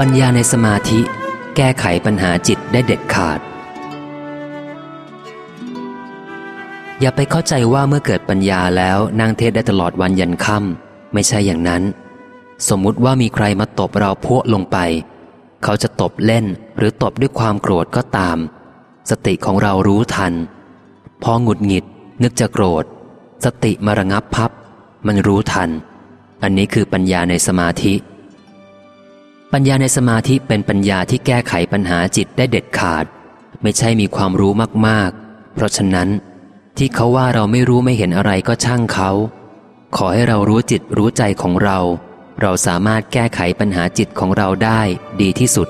ปัญญาในสมาธิ แก้ไขปัญหาจิตได้เด็ดขาด อย่าไปเข้าใจว่าเมื่อเกิดปัญญาแล้วนางเทศได้ตลอดวันยันค่ำไม่ใช่อย่างนั้น สมมุติว่ามีใครมาตบเราพวกลงไป เขาจะตบเล่นหรือตบด้วยความโกรธก็ตาม สติของเรารู้ทัน พอหงุดหงิด นึกจะโกรธ สติมาระงับพับ มันรู้ทัน อันนี้คือปัญญาในสมาธิ ปัญญาในสมาธิเป็นปัญญาที่แก้ไขปัญหาจิตได้เด็ดขาด ไม่ใช่มีความรู้มากๆ เพราะฉะนั้น ที่เขาว่าเราไม่รู้ไม่เห็นอะไรก็ช่างเขา ขอให้เรารู้จิตรู้ใจของเรา เราสามารถแก้ไขปัญหาจิตของเราได้ดีที่สุด